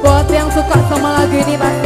Buat yang suka sama lagu ini pastinya.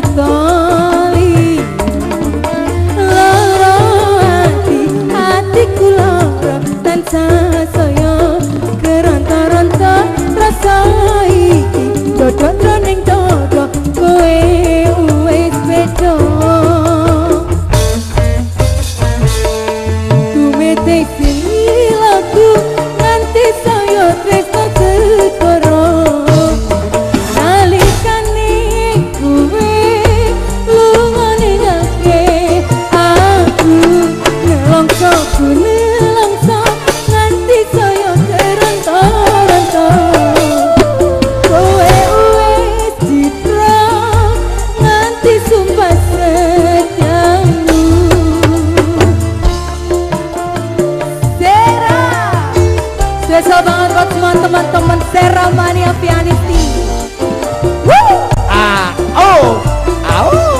Romania Pianisti Woo! Ah, oh, ah, oh.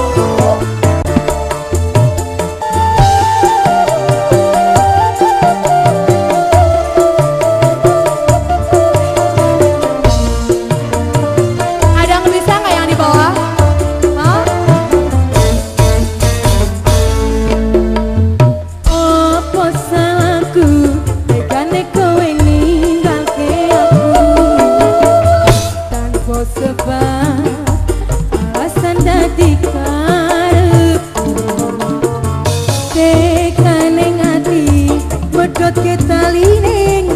Joget bali ning